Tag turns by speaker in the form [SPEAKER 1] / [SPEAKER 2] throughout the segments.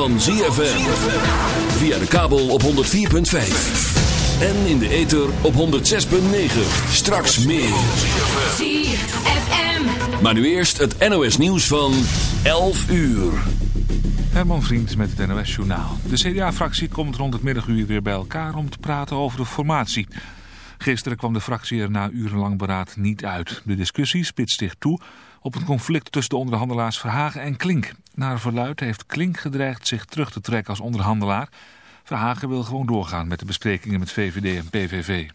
[SPEAKER 1] van ZFM. Via de kabel op 104.5. En in de ether op 106.9. Straks meer. ZFM. Maar nu eerst het NOS nieuws van 11 uur.
[SPEAKER 2] Herman Vriend met het NOS Journaal. De CDA-fractie komt rond het middaguur weer bij elkaar om te praten over de formatie. Gisteren kwam de fractie er na urenlang beraad niet uit. De discussie spitst zich toe op het conflict tussen de onderhandelaars Verhagen en Klink. Naar verluid heeft Klink gedreigd zich terug te trekken als onderhandelaar. Verhagen wil gewoon doorgaan met de besprekingen met VVD en PVV.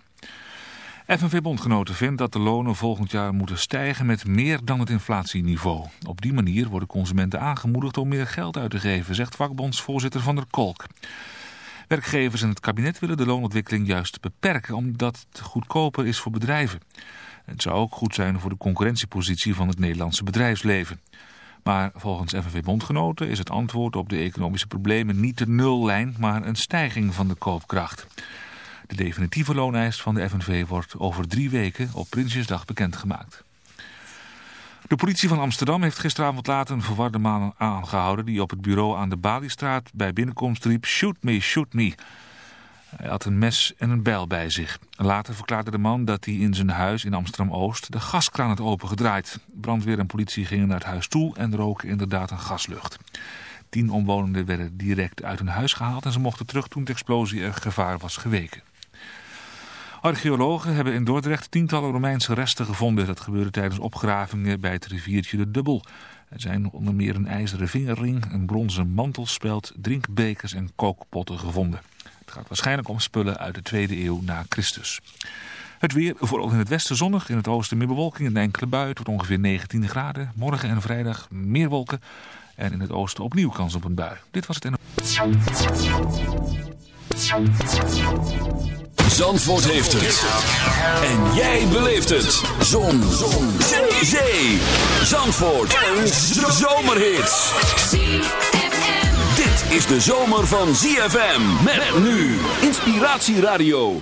[SPEAKER 2] FNV-bondgenoten vindt dat de lonen volgend jaar moeten stijgen met meer dan het inflatieniveau. Op die manier worden consumenten aangemoedigd om meer geld uit te geven, zegt vakbondsvoorzitter Van der Kolk. Werkgevers en het kabinet willen de loonontwikkeling juist beperken omdat het goedkoper is voor bedrijven. Het zou ook goed zijn voor de concurrentiepositie van het Nederlandse bedrijfsleven. Maar volgens FNV-bondgenoten is het antwoord op de economische problemen niet de nullijn, maar een stijging van de koopkracht. De definitieve looneis van de FNV wordt over drie weken op Prinsjesdag bekendgemaakt. De politie van Amsterdam heeft gisteravond laat een verwarde man aangehouden... die op het bureau aan de Baliestraat bij binnenkomst riep... Shoot me, shoot me. Hij had een mes en een bijl bij zich. Later verklaarde de man dat hij in zijn huis in Amsterdam-Oost de gaskraan had opengedraaid. Brandweer en politie gingen naar het huis toe en roken inderdaad een gaslucht. Tien omwonenden werden direct uit hun huis gehaald en ze mochten terug toen de explosie er gevaar was geweken. Archeologen hebben in Dordrecht tientallen Romeinse resten gevonden. Dat gebeurde tijdens opgravingen bij het riviertje de Dubbel. Er zijn onder meer een ijzeren vingerring, een bronzen mantelspeld, drinkbekers en kookpotten gevonden. Gaat waarschijnlijk om spullen uit de tweede eeuw na Christus. Het weer, vooral in het westen zonnig, in het oosten meer bewolking en enkele bui tot ongeveer 19 graden. Morgen en vrijdag meer wolken en in het oosten opnieuw kans op een bui. Dit was het en...
[SPEAKER 1] Zandvoort heeft het. En jij beleeft het. Zon. Zon. Zee. Zandvoort. Een zomerhit. Is de zomer van ZFM. Met nu. Inspiratieradio.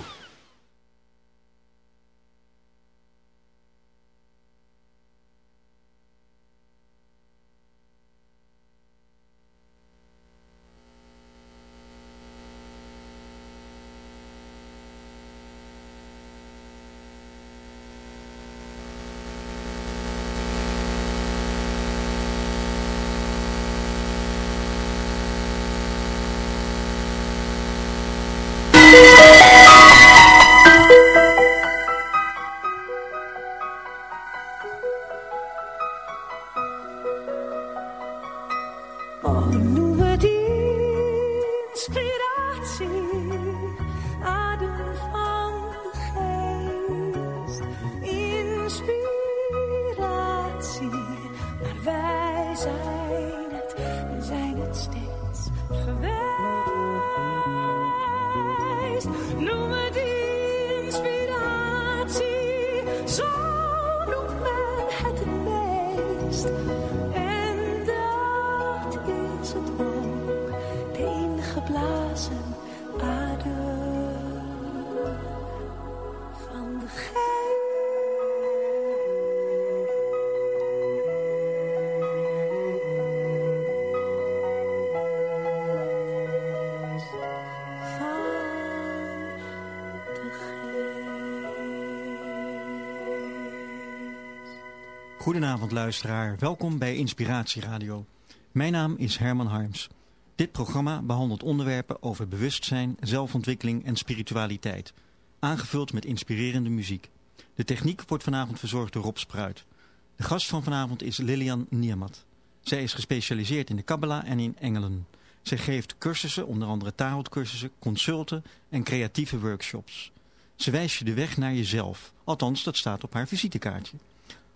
[SPEAKER 3] Goedenavond luisteraar, welkom bij Inspiratie Radio. Mijn naam is Herman Harms. Dit programma behandelt onderwerpen over bewustzijn, zelfontwikkeling en spiritualiteit. Aangevuld met inspirerende muziek. De techniek wordt vanavond verzorgd door Rob Spruit. De gast van vanavond is Lilian Niamat. Zij is gespecialiseerd in de Kabbalah en in engelen. Zij geeft cursussen, onder andere tarotcursussen, consulten en creatieve workshops. Ze wijst je de weg naar jezelf. Althans, dat staat op haar visitekaartje.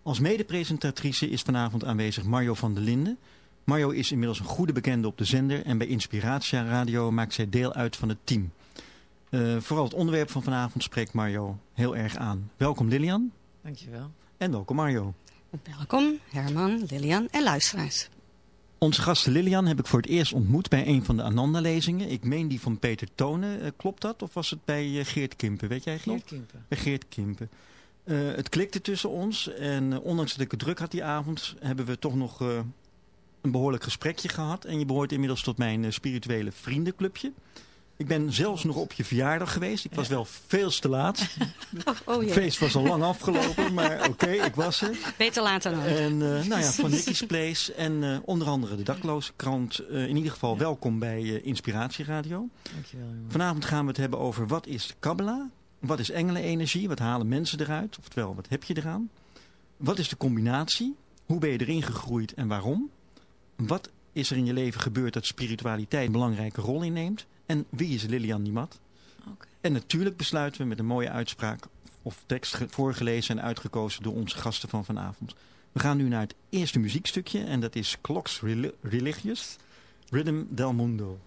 [SPEAKER 3] Als medepresentatrice is vanavond aanwezig Mario van der Linden. Mario is inmiddels een goede bekende op de zender en bij Inspiratia Radio maakt zij deel uit van het team. Uh, vooral het onderwerp van vanavond spreekt Mario heel erg aan. Welkom Lilian.
[SPEAKER 4] Dankjewel.
[SPEAKER 3] En welkom Mario.
[SPEAKER 5] Welkom Herman, Lilian en luisteraars.
[SPEAKER 3] Onze gast Lilian heb ik voor het eerst ontmoet bij een van de Ananda-lezingen. Ik meen die van Peter Tonen. Uh, klopt dat? Of was het bij uh, Geert Kimpen? Weet jij
[SPEAKER 4] Geert Kimpen.
[SPEAKER 3] Bij Geert Kimpen. Uh, het klikte tussen ons. En ondanks dat ik het druk had die avond, hebben we toch nog een behoorlijk gesprekje gehad. En je behoort inmiddels tot mijn spirituele vriendenclubje. Ik ben zelfs nog op je verjaardag geweest. Ik was wel veel te laat.
[SPEAKER 5] Oh, oh,
[SPEAKER 3] Het feest was al lang afgelopen, maar oké, ik was er.
[SPEAKER 5] Beter later dan
[SPEAKER 3] En uh, nou ja, van Nicky's Place en uh, onder andere de Dakloze Krant. Uh, in ieder geval ja. welkom bij Inspiratieradio.
[SPEAKER 4] Dankjewel. Jongen.
[SPEAKER 3] Vanavond gaan we het hebben over wat is de Kabbalah? Wat is engelenenergie? Wat halen mensen eruit? Oftewel, wat heb je eraan? Wat is de combinatie? Hoe ben je erin gegroeid en waarom? Wat is er in je leven gebeurd dat spiritualiteit een belangrijke rol inneemt? En wie is Lilian Niemat?
[SPEAKER 4] Okay.
[SPEAKER 3] En natuurlijk besluiten we met een mooie uitspraak of tekst voorgelezen en uitgekozen door onze gasten van vanavond. We gaan nu naar het eerste muziekstukje en dat is Clocks Religious, Rhythm del Mundo.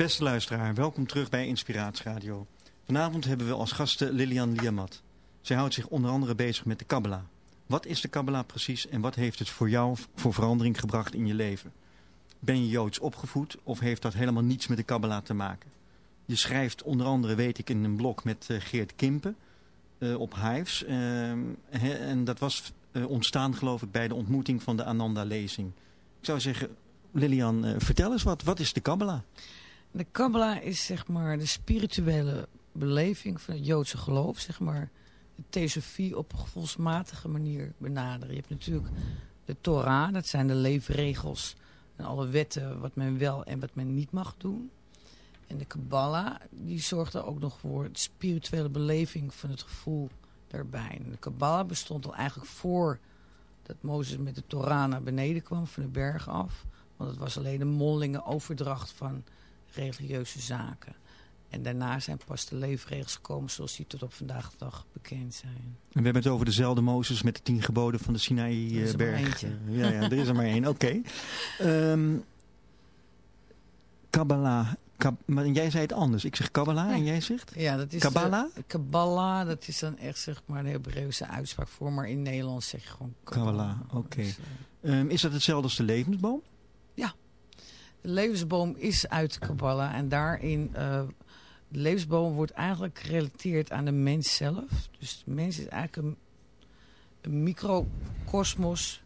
[SPEAKER 3] Beste luisteraar, welkom terug bij Inspiratie Radio. Vanavond hebben we als gasten Lilian Liamat. Zij houdt zich onder andere bezig met de Kabbalah. Wat is de Kabbalah precies en wat heeft het voor jou voor verandering gebracht in je leven? Ben je Joods opgevoed of heeft dat helemaal niets met de Kabbalah te maken? Je schrijft onder andere, weet ik, in een blog met uh, Geert Kimpen uh, op Hives. Uh, en dat was ontstaan, geloof ik, bij de ontmoeting van de Ananda-lezing. Ik zou zeggen, Lilian, vertel eens wat. Wat is de Kabbalah?
[SPEAKER 4] De Kabbalah is zeg maar de spirituele beleving van het Joodse geloof. Zeg maar de theosofie op een gevoelsmatige manier benaderen. Je hebt natuurlijk de Torah, dat zijn de leefregels en alle wetten wat men wel en wat men niet mag doen. En de Kabbalah, die zorgt er ook nog voor de spirituele beleving van het gevoel daarbij. De Kabbalah bestond al eigenlijk voor dat Mozes met de Torah naar beneden kwam van de berg af. Want het was alleen een mondelinge overdracht van religieuze zaken. En daarna zijn pas de leefregels gekomen zoals die tot op vandaag de dag bekend zijn. En
[SPEAKER 3] we hebben het over dezelfde Mozes met de tien geboden van de Sinaï-berg. Ja, ja, er is er maar één. Oké. Okay. Um, Kabbalah. Kab maar jij zei het anders. Ik zeg Kabbalah ja. en jij zegt?
[SPEAKER 4] Ja, dat is
[SPEAKER 3] Kabbalah?
[SPEAKER 4] De, Kabbalah, dat is dan echt zeg maar een Hebreeuwse uitspraak voor. Maar in Nederlands zeg je gewoon Kabbalah.
[SPEAKER 3] Kabbalah oké. Okay. Dus, uh, um, is dat hetzelfde als de levensboom?
[SPEAKER 4] De levensboom is uit Kabbalah. En daarin... Uh, de levensboom wordt eigenlijk gerelateerd aan de mens zelf. Dus de mens is eigenlijk een, een microcosmos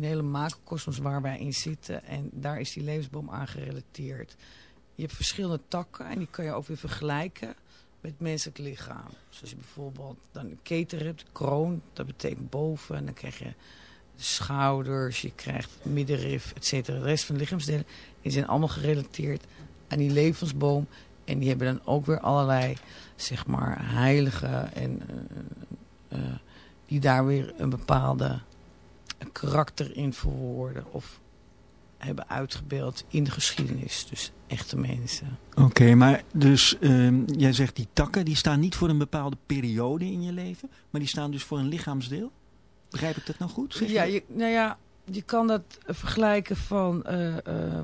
[SPEAKER 4] de hele macrocosmos waar wij in zitten. En daar is die levensboom aan gerelateerd. Je hebt verschillende takken en die kan je ook weer vergelijken met menselijk lichaam. Zoals je bijvoorbeeld dan een keter hebt, kroon, dat betekent boven. En dan krijg je de schouders, je krijgt middenrif, et cetera. De rest van de lichaamsdelen die zijn allemaal gerelateerd aan die levensboom. En die hebben dan ook weer allerlei, zeg maar, heiligen en uh, uh, die daar weer een bepaalde karakter in verwoorden of hebben uitgebeeld in de geschiedenis. Dus echte mensen.
[SPEAKER 3] Oké, maar dus um, jij zegt die takken, die staan niet voor een bepaalde periode in je leven, maar die staan dus voor een lichaamsdeel? Begrijp ik dat nou goed? Zeg
[SPEAKER 4] ja, je, nou ja, je kan dat vergelijken van... Uh, uh,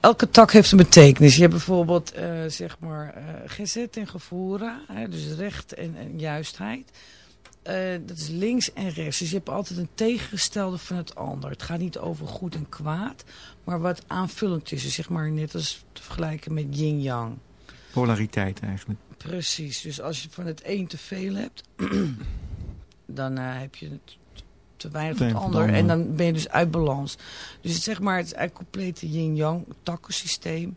[SPEAKER 4] elke tak heeft een betekenis. Je hebt bijvoorbeeld, uh, zeg maar, uh, gezet en gevoeren. Hè, dus recht en, en juistheid. Uh, dat is links en rechts. Dus je hebt altijd een tegengestelde van het ander. Het gaat niet over goed en kwaad, maar wat aanvullend is. Dus zeg maar net als te vergelijken met yin-yang.
[SPEAKER 3] Polariteit eigenlijk.
[SPEAKER 4] Precies. Dus als je van het een te veel hebt, dan uh, heb je het te weinig van het ander. En dan ben je dus uit balans. Dus het, zeg maar, het is eigenlijk complete yin-yang takkensysteem.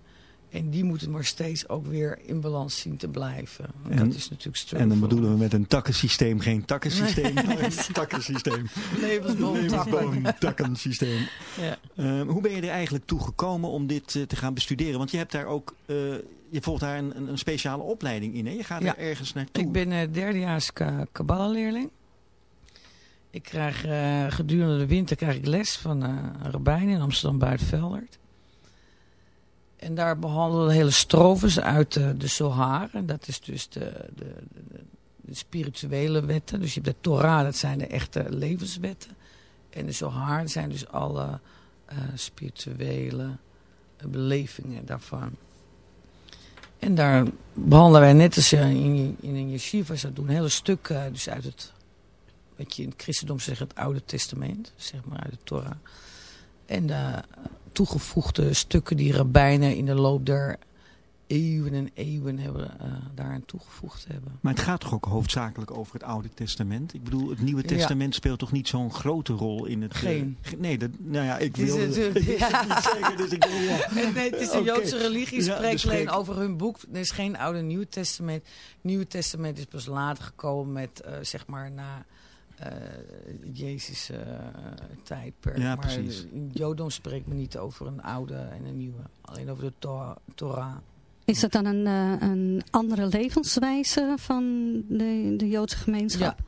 [SPEAKER 4] En die moeten maar steeds ook weer in balans zien te blijven. En, dat is natuurlijk struggle.
[SPEAKER 3] En dan bedoelen we met een takkensysteem geen takkensysteem, nee. takkensysteem.
[SPEAKER 4] Levensboom,
[SPEAKER 3] Levensboom takkensysteem. Ja. Um, hoe ben je er eigenlijk toe gekomen om dit uh, te gaan bestuderen? Want je hebt daar ook, uh, je volgt daar een, een, speciale opleiding in. Hè? Je gaat
[SPEAKER 4] ja.
[SPEAKER 3] er ergens naartoe.
[SPEAKER 4] Ik ben uh, derdejaars Kabbalah-leerling. Ik krijg gedurende de winter krijg ik les van een rabbijn in Amsterdam-Buitenveldert. En daar behandelen hele strofes uit de, de Zohar. En dat is dus de, de, de, spirituele wetten. Dus je hebt de Torah, dat zijn de echte levenswetten. En de Zohar dat zijn dus alle uh, spirituele belevingen daarvan. En daar behandelen wij net als in, in een yeshiva zou doen, hele stukken dus uit het, wat je in het christendom zegt, het Oude Testament, zeg maar uit de Torah. En de toegevoegde stukken die rabbijnen in de loop der eeuwen en eeuwen hebben, uh, daaraan toegevoegd hebben.
[SPEAKER 3] Maar het gaat toch ook hoofdzakelijk over het Oude Testament? Ik bedoel, het Nieuwe Testament ja. speelt toch niet zo'n grote rol in het...
[SPEAKER 4] Geen.
[SPEAKER 3] Uh, nee, dat, nou ja, ik wil
[SPEAKER 4] het,
[SPEAKER 3] het, ik ja. niet zeggen, dus ik ja.
[SPEAKER 4] nee, het is de Joodse religie, spreekt ja, dus alleen over hun boek. Er is geen Oude Nieuwe Testament. Nieuwe Testament is pas later gekomen met, uh, zeg maar, na... Uh, Jezus uh, tijdperk.
[SPEAKER 3] Ja,
[SPEAKER 4] maar
[SPEAKER 3] precies.
[SPEAKER 4] in Jodom spreekt men niet over een oude en een nieuwe. Alleen over de to Torah.
[SPEAKER 5] Is dat dan een, uh, een andere levenswijze van de, de Joodse gemeenschap?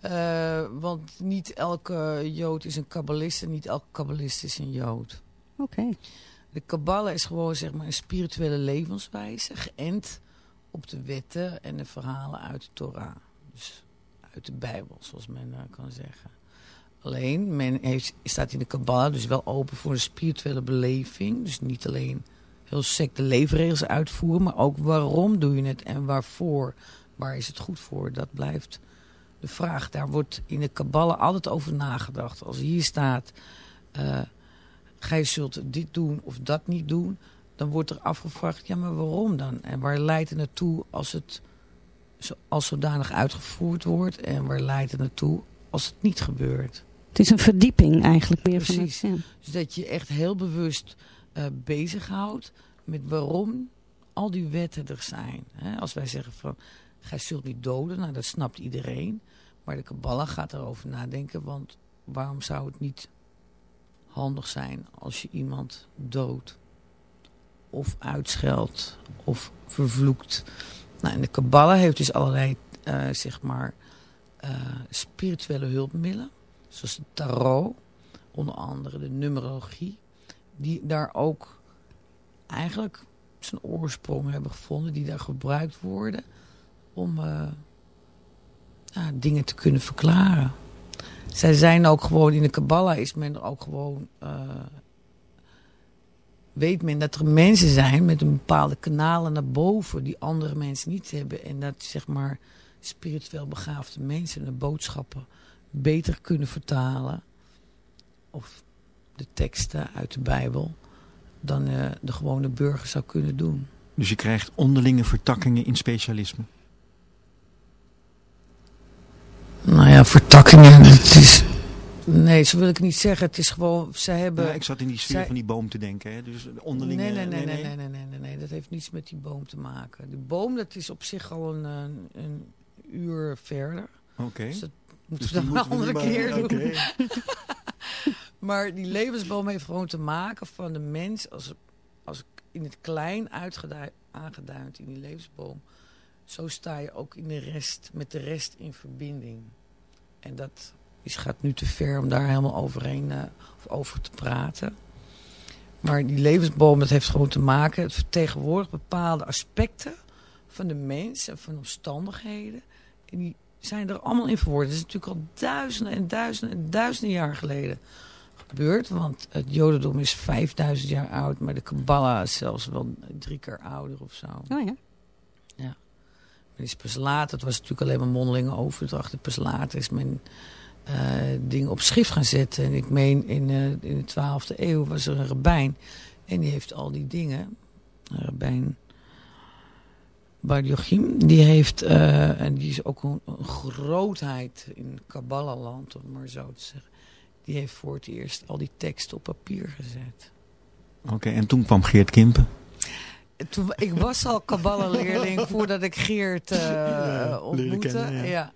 [SPEAKER 4] Ja. want niet elke Jood is een kabbalist en niet elke kabbalist is een Jood.
[SPEAKER 5] Oké. Okay.
[SPEAKER 4] De kabbala is gewoon zeg maar, een spirituele levenswijze, geënt op de wetten en de verhalen uit de Torah. Dus uit de Bijbel, zoals men uh, kan zeggen. Alleen, men heeft, staat in de Kabbalah dus wel open voor een spirituele beleving. Dus niet alleen heel sec leefregels uitvoeren. Maar ook waarom doe je het en waarvoor? Waar is het goed voor? Dat blijft de vraag. Daar wordt in de Kabbalah altijd over nagedacht. Als hier staat, uh, gij zult dit doen of dat niet doen. Dan wordt er afgevraagd, ja maar waarom dan? En waar leidt het naartoe als het als zodanig uitgevoerd wordt? En waar leidt het naartoe als het niet gebeurt?
[SPEAKER 5] Het is een verdieping eigenlijk meer
[SPEAKER 4] Precies.
[SPEAKER 5] van het,
[SPEAKER 4] Dus dat je echt heel bewust uh, bezighoudt met waarom al die wetten er zijn. als wij zeggen van, gij zult niet doden, nou dat snapt iedereen. Maar de Kabbalah gaat erover nadenken, want waarom zou het niet handig zijn als je iemand doodt? Of uitscheldt, of vervloekt. Nou, de Kabbalah heeft dus allerlei, uh, zeg maar, uh, spirituele hulpmiddelen. Zoals de tarot, onder andere de numerologie. Die daar ook eigenlijk zijn oorsprong hebben gevonden. Die daar gebruikt worden om ja, dingen te kunnen verklaren. Zij zijn ook gewoon, in de Kabbalah is men er ook gewoon... Weet men dat er mensen zijn met een bepaalde kanalen naar boven... die andere mensen niet hebben. En dat zeg maar spiritueel begaafde mensen de boodschappen beter kunnen vertalen. Of de teksten uit de Bijbel dan uh, de gewone burger zou kunnen doen.
[SPEAKER 3] Dus je krijgt onderlinge vertakkingen in specialisme?
[SPEAKER 4] Nou ja, vertakkingen, het is... Nee, zo wil ik niet zeggen. Het is gewoon, ze hebben...
[SPEAKER 3] Ja, ik zat in die sfeer zij... van die boom te denken, hè? dus onderlinge...
[SPEAKER 4] Nee nee nee, nee nee nee, nee, nee, nee, dat heeft niets met die boom te maken. Die boom, dat is op zich al een, een, een uur verder.
[SPEAKER 3] Oké. Okay.
[SPEAKER 4] Dus dat moeten dus we dan een andere keer doen. Okay. maar die levensboom heeft gewoon te maken van de mens, als, als in het klein aangeduid in die levensboom zo sta je ook in de rest, met de rest in verbinding. En dat is, gaat nu te ver om daar helemaal overheen uh, of over te praten. Maar die levensboom, dat heeft gewoon te maken... het vertegenwoordigt bepaalde aspecten van de mens en van omstandigheden. En die zijn er allemaal in verwoord. Dat is natuurlijk al duizenden en duizenden en duizenden jaar geleden gebeurd. Want het jodendom is 5000 jaar oud, maar de Kabbalah is zelfs wel drie keer ouder of zo.
[SPEAKER 5] Oh ja.
[SPEAKER 4] Ja is pas later, het was natuurlijk alleen maar mondelinge overdracht. Pas later is men uh, dingen op schrift gaan zetten. En ik meen, in, uh, in de 12e eeuw was er een rabbijn. En die heeft al die dingen, rabbijn Bar Jochim, die heeft, uh, en die is ook een, een grootheid in Kabbalah-land, om maar zo te zeggen. Die heeft voor het eerst al die teksten op papier gezet.
[SPEAKER 3] Oké, en toen kwam Geert Kimpen.
[SPEAKER 4] Toen, ik was al Kabbalah-leerling voordat ik Geert ontmoette. Kennen, ja. ja.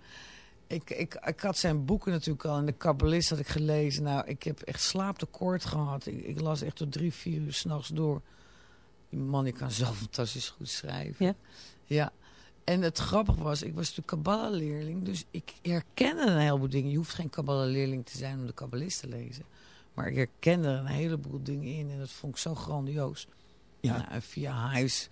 [SPEAKER 4] Ik, ik, ik had zijn boeken natuurlijk al. En de Kabbalist had ik gelezen. Nou, ik heb echt slaaptekort gehad. Ik, ik las echt tot drie, vier uur s'nachts door. Die man, die kan zo fantastisch goed schrijven.
[SPEAKER 5] Ja.
[SPEAKER 4] Ja. En het grappige was, ik was natuurlijk Kabbalah-leerling. Dus ik herkende een heleboel dingen. Je hoeft geen Kabbalah-leerling te zijn om de Kabbalist te lezen. Maar ik herkende er een heleboel dingen in. En dat vond ik zo grandioos. Ja. Nou, via huis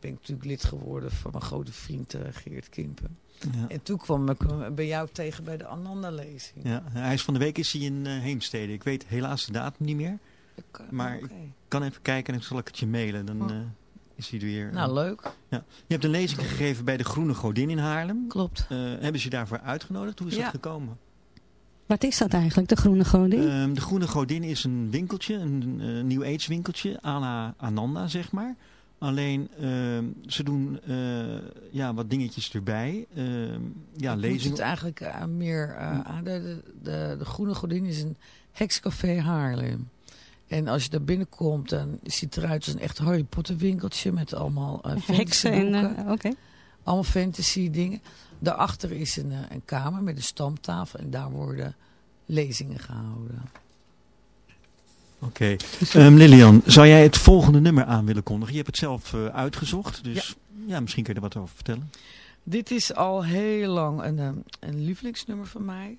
[SPEAKER 4] ben ik natuurlijk lid geworden van mijn grote vriend uh, Geert Kimpen. Ja. En toen kwam ik bij jou tegen bij de Ananda-lezing.
[SPEAKER 3] Ja, hij is van de week is hij in uh, Heemstede. Ik weet helaas de datum niet meer. Ik, maar okay. ik kan even kijken en dan zal ik het je mailen. Dan oh. is hij er weer.
[SPEAKER 4] Nou, leuk.
[SPEAKER 3] Ja. Je hebt een lezing gegeven bij de Groene Godin in Haarlem.
[SPEAKER 4] Klopt.
[SPEAKER 3] hebben ze je daarvoor uitgenodigd? Hoe is
[SPEAKER 4] ja.
[SPEAKER 3] dat gekomen?
[SPEAKER 5] Wat is dat eigenlijk, de Groene Godin?
[SPEAKER 3] Um, de Groene Godin is een winkeltje, een uh, New Age winkeltje, à la Ananda zeg maar. Alleen, uh, ze doen uh, ja, wat dingetjes erbij. ja,
[SPEAKER 4] Ik
[SPEAKER 3] lezingen.
[SPEAKER 4] het eigenlijk uh, meer aan. De, de, de, de, Groene Godin is een hekscafé Haarlem. En als je daar binnenkomt, dan ziet het eruit als een echt Harry Potter winkeltje met allemaal
[SPEAKER 5] heksen en oké.
[SPEAKER 4] Allemaal fantasy dingen. Daarachter is een, een kamer met een stamtafel en daar worden lezingen gehouden.
[SPEAKER 3] Oké. Okay. Um, Lilian, zou jij het volgende nummer aan willen kondigen? Je hebt het zelf uh, uitgezocht, dus ja. ja. misschien kun je er wat over vertellen.
[SPEAKER 4] Dit is al heel lang een, een lievelingsnummer van mij.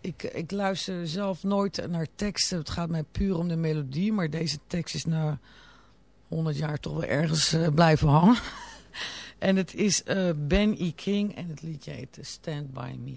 [SPEAKER 4] Ik, ik luister zelf nooit naar teksten. Het gaat mij puur om de melodie. Maar deze tekst is na 100 jaar toch wel ergens uh, blijven hangen. En het is uh, Ben E. King en het liedje heet Stand By Me.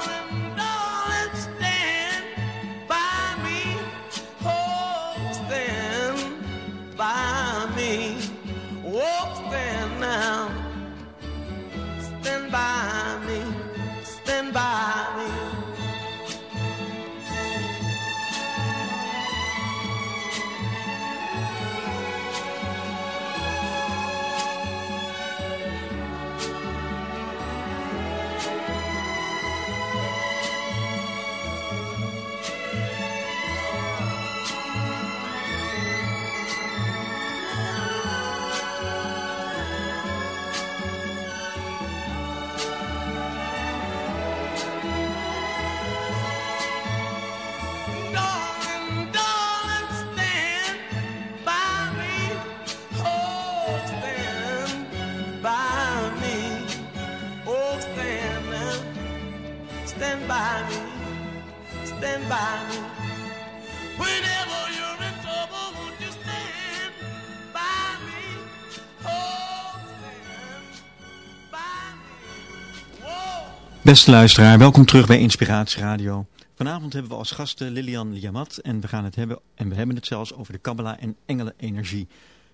[SPEAKER 3] Beste luisteraar, welkom terug bij Inspiratie Radio. Vanavond hebben we als gasten Lilian Liamat en we gaan het hebben, en we hebben het zelfs over de Kabbalah en engelenenergie.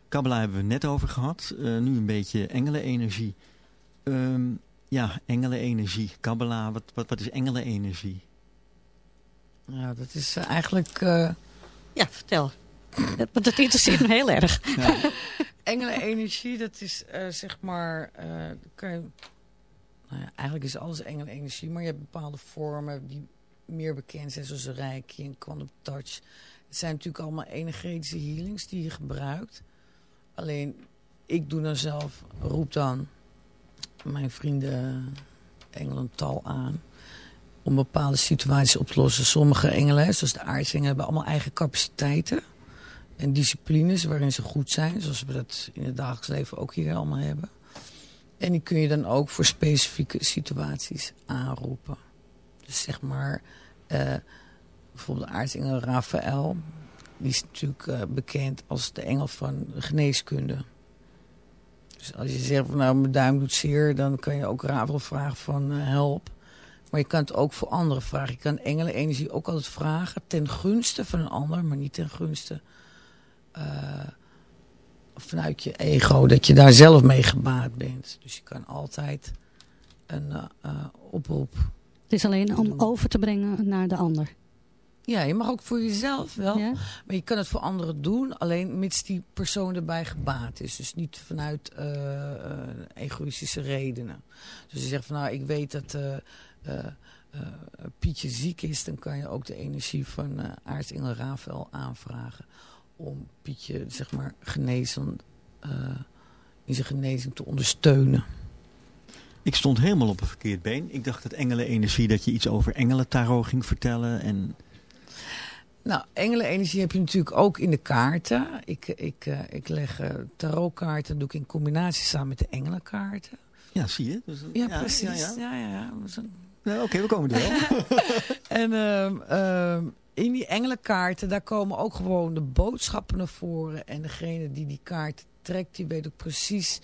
[SPEAKER 3] Kabbalah hebben we net over gehad, eh, nu een beetje engelenenergie. Ehm ja, engelenenergie, Kabbalah, wat, wat, wat is engelenenergie?
[SPEAKER 4] Nou, dat is eh, eigenlijk... eh
[SPEAKER 5] Ja, vertel. Dat, dat interesseert me heel erg.
[SPEAKER 4] engelenenergie, dat is eh, zeg maar... eh, kan je, nou ja, eigenlijk is alles engelenenergie, maar je hebt bepaalde vormen die meer bekend zijn, zoals Reiki en Quantum Touch. Het zijn natuurlijk allemaal energetische healings die je gebruikt. Alleen, ik doe dan zelf, roep dan mijn vrienden engelental aan om bepaalde situaties op te lossen. Sommige engelen, zoals de aartsengelen, hebben allemaal eigen capaciteiten en disciplines waarin ze goed zijn. Zoals we dat in het dagelijks leven ook hier allemaal hebben. En die kun je dan ook voor specifieke situaties aanroepen. Dus zeg maar, eh, bijvoorbeeld de aartsengel Raphaël. Die is natuurlijk eh, bekend als de engel van geneeskunde. Dus als je zegt van nou mijn duim doet zeer, dan kan je ook Raphaël vragen van eh, help. Maar je kan het ook voor anderen vragen. Je kan engelenenergie ook altijd vragen ten gunste van een ander, maar niet ten gunste eh, vanuit je ego, dat je daar zelf mee gebaat bent. Dus je kan altijd een eh, eh, oproep.
[SPEAKER 5] Het is alleen om over te brengen naar de ander.
[SPEAKER 4] Ja, je mag ook voor jezelf wel,
[SPEAKER 5] Ja?
[SPEAKER 4] maar je kan het voor anderen doen, alleen mits die persoon erbij gebaat is. Dus niet vanuit eh, egoïstische redenen. Dus je zegt van nou, ik weet dat Pietje ziek is, dan kan je ook de energie van eh aartsengel Rafael aanvragen. Om Pietje, zeg maar, genezen, eh, in zijn genezing te ondersteunen.
[SPEAKER 3] Ik stond helemaal op een verkeerd been. Ik dacht dat engelenenergie, dat je iets over engelentarot ging vertellen. En
[SPEAKER 4] Nou, engelenenergie heb je natuurlijk ook in de kaarten. Ik, ik, eh, ik leg eh, tarotkaarten, doe ik in combinatie samen met de engelenkaarten.
[SPEAKER 3] ja, zie je. Dus,
[SPEAKER 4] Ja, precies.
[SPEAKER 3] Ja,
[SPEAKER 4] Ja,
[SPEAKER 3] ja.
[SPEAKER 4] ja, ja.
[SPEAKER 3] Nou, Oké, we komen er wel.
[SPEAKER 4] En ehm, ehm, in die engelenkaarten, daar komen ook gewoon de boodschappen naar voren. En degene die die kaart trekt, die weet ook precies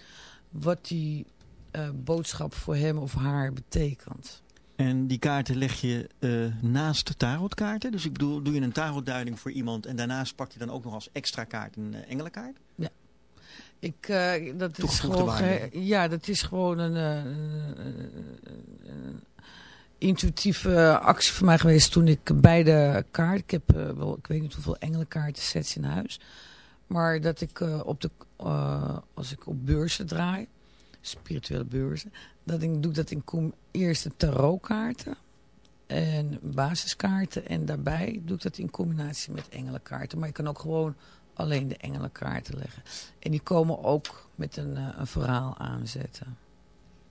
[SPEAKER 4] wat die eh, boodschap voor hem of haar betekent.
[SPEAKER 3] En die kaarten leg je uh, naast tarotkaarten? Dus ik bedoel, doe je een tarotduiding voor iemand en daarnaast pak je dan ook nog als extra kaart een uh, engelenkaart?
[SPEAKER 4] Ja. Ik, dat is gewoon, ja, dat is gewoon een, intuïtieve actie voor mij geweest toen ik beide kaarten, ik heb wel, ik weet niet hoeveel engelenkaarten sets in huis, maar dat ik op de, als ik op beurzen draai, spirituele beurzen, dat ik doe dat in kom eerst de tarotkaarten en basiskaarten. En daarbij doe ik dat in combinatie met engelenkaarten. Maar je kan ook gewoon alleen de engelenkaarten leggen. En die komen ook met een, een verhaal aanzetten.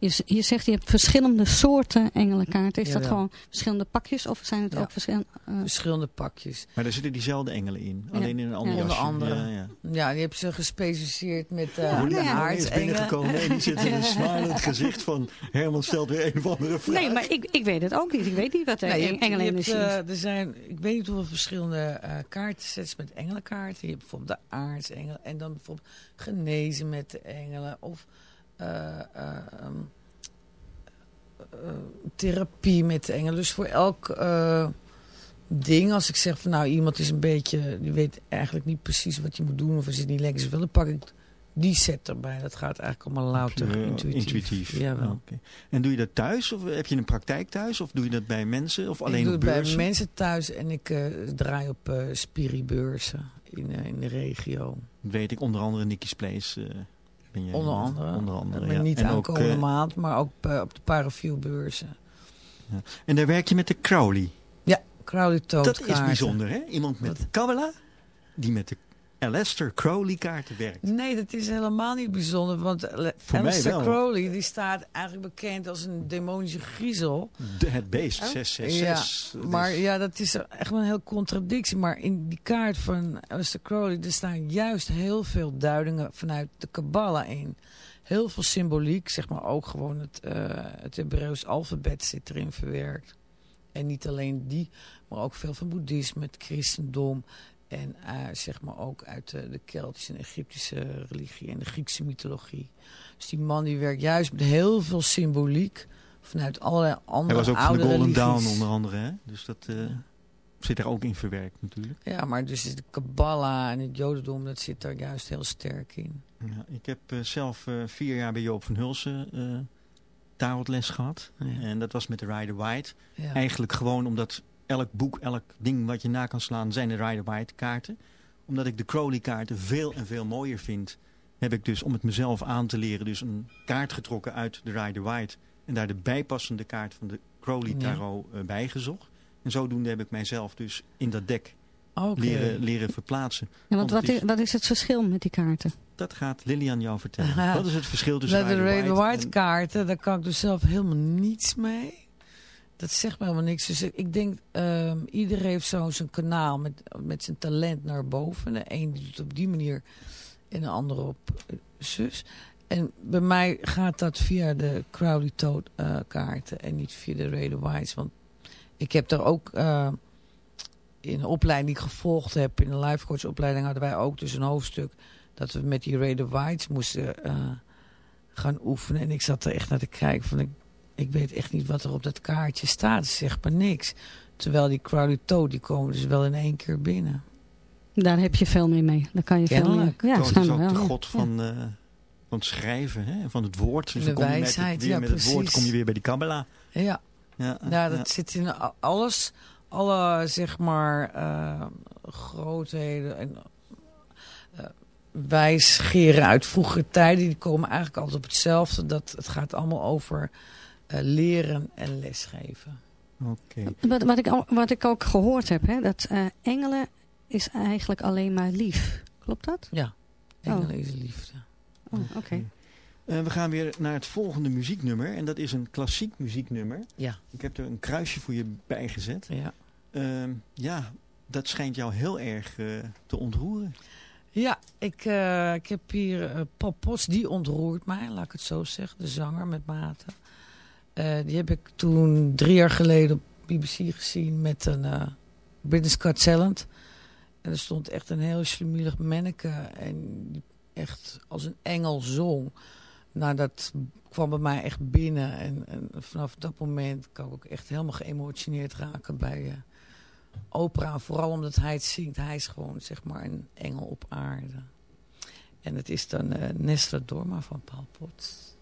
[SPEAKER 5] Je, je zegt je hebt verschillende soorten engelenkaarten. Is ja, dat gewoon verschillende pakjes of zijn het
[SPEAKER 4] ja.
[SPEAKER 5] ook verschillende...
[SPEAKER 4] Uh... Verschillende pakjes.
[SPEAKER 3] Maar daar zitten diezelfde engelen in. Alleen in een ander
[SPEAKER 4] ja.
[SPEAKER 3] jasje.
[SPEAKER 4] andere.
[SPEAKER 3] Ja, ja.
[SPEAKER 4] ja, die hebben ze gespecificeerd met uh,
[SPEAKER 3] ja,
[SPEAKER 4] de
[SPEAKER 3] ja.
[SPEAKER 4] haardengelen.
[SPEAKER 3] binnengekomen en die zitten in een smalend gezicht van... Herman stelt weer een of andere vraag.
[SPEAKER 5] Nee, maar ik, ik weet het ook niet. Ik weet niet wat de
[SPEAKER 4] nee,
[SPEAKER 5] engelen in is.
[SPEAKER 4] Uh, er zijn, ik weet niet hoeveel verschillende uh, kaartensets met engelenkaarten. Je hebt bijvoorbeeld de aardsengel en dan bijvoorbeeld genezen met de engelen. Of... Um, uh, therapie met de engelen. Dus voor elk ding, als ik zeg van nou iemand is een beetje, die weet eigenlijk niet precies wat je moet doen of er zit niet lekker wil, dan pak ik die set erbij. Dat gaat eigenlijk allemaal louter
[SPEAKER 3] uh,
[SPEAKER 4] intuïtief.
[SPEAKER 3] intuïtief.
[SPEAKER 4] Ja, wel.
[SPEAKER 3] Okay. En doe je dat thuis of heb je een praktijk thuis of doe je dat bij mensen of alleen
[SPEAKER 4] ik doe
[SPEAKER 3] op
[SPEAKER 4] het bij mensen thuis en ik uh, draai op uh, spiribeurzen in, in de regio.
[SPEAKER 3] Dat weet ik, onder andere Nicky's Place... Ben
[SPEAKER 4] onder andere.
[SPEAKER 3] Onder andere,
[SPEAKER 4] ja. Niet
[SPEAKER 3] en
[SPEAKER 4] aankomende
[SPEAKER 3] ook, uh,
[SPEAKER 4] maand, maar ook uh, op de paraviewbeurzen.
[SPEAKER 3] Ja. En daar werk je met de Crowley.
[SPEAKER 4] Ja, Crowley toadkaarten.
[SPEAKER 3] Dat is bijzonder, hè? Iemand met Wat? Kabbalah die met de Aleister Crowley kaarten werkt.
[SPEAKER 4] Nee, dat is helemaal niet bijzonder. Want Aleister Crowley die staat eigenlijk bekend als een demonische griezel.
[SPEAKER 3] De, het beest, oh? 666.
[SPEAKER 4] Ja, maar ja, dat is echt wel een heel contradictie. Maar in die kaart van Aleister Crowley... er staan juist heel veel duidingen vanuit de Kabbalah in. Heel veel symboliek, zeg maar ook gewoon het, uh, het Hebreeuws alfabet zit erin verwerkt. En niet alleen die, maar ook veel van boeddhisme, het christendom... En uh, zeg maar ook uit uh, de Keltische en Egyptische religie en de Griekse mythologie. Dus die man die werkt juist met heel veel symboliek vanuit allerlei andere
[SPEAKER 3] Hij was ook van de Golden. Dawn onder andere, hè? Dus dat uh, zit er ook in verwerkt natuurlijk.
[SPEAKER 4] Ja, maar dus de Kabbalah en het Jodendom, dat zit daar juist heel sterk in.
[SPEAKER 3] Ja, ik heb zelf vier jaar bij Joop van Hulsen tarotles gehad. Ja. En dat was met de Rider White. Eigenlijk gewoon omdat elk boek, elk ding wat je na kan slaan, zijn de Rider-Waite kaarten. Omdat ik de Crowley kaarten veel en veel mooier vind, heb ik dus om het mezelf aan te leren, dus een kaart getrokken uit de Rider-Waite. En daar de bijpassende kaart van de Crowley tarot ja. uh, bijgezocht. En zodoende heb ik mijzelf dus in dat dek
[SPEAKER 4] okay.
[SPEAKER 3] leren, leren verplaatsen.
[SPEAKER 5] Ja, want wat is, wat is het verschil met die kaarten?
[SPEAKER 3] Dat gaat Lilian jou vertellen. Wat is het verschil tussen
[SPEAKER 4] de
[SPEAKER 3] Rider-Waite
[SPEAKER 4] en... kaarten, daar kan ik dus zelf helemaal niets mee. Dat zegt me helemaal niks. Dus ik denk, um, iedereen heeft zo zijn kanaal met, met zijn talent naar boven. De een doet het op die manier en de andere op uh, zus. En bij mij gaat dat via de Crowley Toad uh, kaarten en niet via de Raider Whites. Want ik heb daar ook uh, in de opleiding die ik gevolgd heb, in de life coach opleiding hadden wij ook dus een hoofdstuk dat we met die Raider Whites moesten gaan oefenen. En ik zat er echt naar te kijken van ik ik weet echt niet wat er op dat kaartje staat. Ze zegt maar niks. Terwijl die Crowley Toad, die komen dus wel in één keer binnen.
[SPEAKER 5] Daar heb je veel mee mee. Daar kan je
[SPEAKER 4] Kennelijk.
[SPEAKER 5] veel mee.
[SPEAKER 3] Ja, Toad is ook wel, de god ja. van, uh, van het schrijven, hè? van het woord. Dus
[SPEAKER 4] de
[SPEAKER 3] kom
[SPEAKER 4] wijsheid,
[SPEAKER 3] je met, het, weer
[SPEAKER 4] ja,
[SPEAKER 3] met
[SPEAKER 4] precies.
[SPEAKER 3] het woord kom je weer bij die Kabbalah.
[SPEAKER 4] Ja,
[SPEAKER 3] ja,
[SPEAKER 4] ja dat zit in alles. Alle, zeg maar, uh, grootheden en uh, wijsgeren uit vroegere tijden, die komen eigenlijk altijd op hetzelfde. Dat, het gaat allemaal over leren en lesgeven.
[SPEAKER 3] Okay.
[SPEAKER 5] Wat, wat, ik, wat ik ook gehoord heb, hè, dat uh, engelen is eigenlijk alleen maar lief. Klopt dat?
[SPEAKER 4] Ja, engelen oh. is liefde.
[SPEAKER 5] Oh, oké. Okay.
[SPEAKER 3] Uh, we gaan weer naar het volgende muzieknummer. En dat is een klassiek muzieknummer.
[SPEAKER 4] Ja.
[SPEAKER 3] Ik heb er een kruisje voor je bijgezet.
[SPEAKER 4] Ja.
[SPEAKER 3] Uh, ja, dat schijnt jou heel erg uh, te ontroeren.
[SPEAKER 4] Ja, ik, uh, ik heb hier uh, Potts, die ontroert mij, laat ik het zo zeggen. De zanger met mate. Uh, die heb ik toen drie jaar geleden op BBC gezien met een uh, British Talent. En er stond echt een heel slimielig manneke. En die echt als een engel zong.
[SPEAKER 6] nou, dat kwam bij mij echt binnen. En, en vanaf dat moment kan ik ook echt helemaal geëmotioneerd raken bij uh, opera. Vooral omdat hij het zingt. Hij is gewoon, zeg maar, een engel op aarde. En het is dan uh, Nestor Dorma van Paul Potts.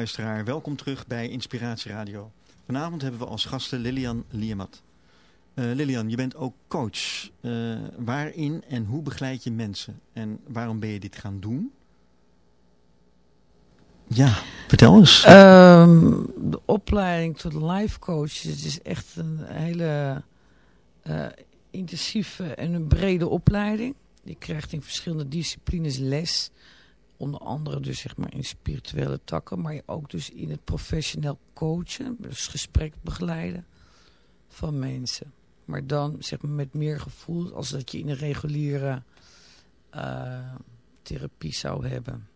[SPEAKER 3] Luisteraar, welkom terug bij Inspiratie Radio. Vanavond hebben we als gasten Lilian Liemat. Uh, Lilian, je bent ook coach. Uh, waarin en hoe begeleid je mensen? En waarom ben je dit gaan doen? Ja, vertel eens.
[SPEAKER 6] Um, de opleiding tot life coach is echt een hele uh, intensieve en een brede opleiding. Je krijgt in verschillende disciplines les onder andere dus zeg maar in spirituele takken, maar ook dus in het professioneel coachen, dus gesprek begeleiden van mensen. Maar dan zeg maar met meer gevoel als dat je in een reguliere uh, therapie zou hebben.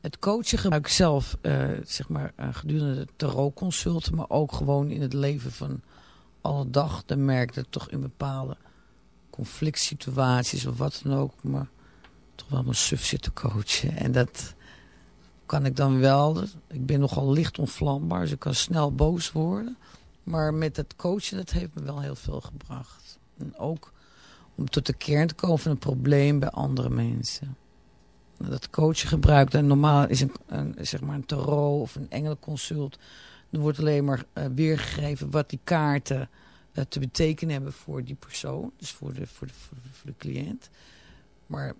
[SPEAKER 6] Het coachen gebruik ik zelf uh, zeg maar uh, gedurende de tarotconsulten, maar ook gewoon in het leven van alle dag. Dan merk dat toch in bepaalde conflict situaties of wat dan ook, maar toch wel mijn suf zitten coachen. En dat kan ik dan wel. Ik ben nogal licht onvlambaar, dus ik kan snel boos worden. Maar met het coachen, dat heeft me wel heel veel gebracht. En ook om tot de kern te komen van een probleem bij andere mensen. Dat coachen gebruikt, en normaal is een, een, zeg maar een tarot of een engelenconsult. Er wordt alleen maar uh, weergegeven wat die kaarten uh, te betekenen hebben voor die persoon. Dus voor de, voor de, voor de cliënt. Maar